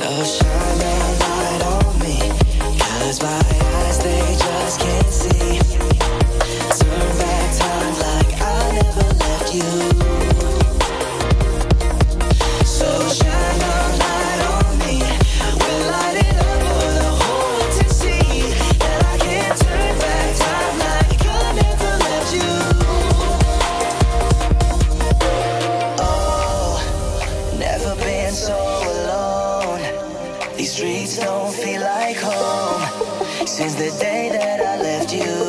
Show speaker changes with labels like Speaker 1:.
Speaker 1: shine a light on me, cause my eyes they just can't see. don't feel like home since the day that I left you.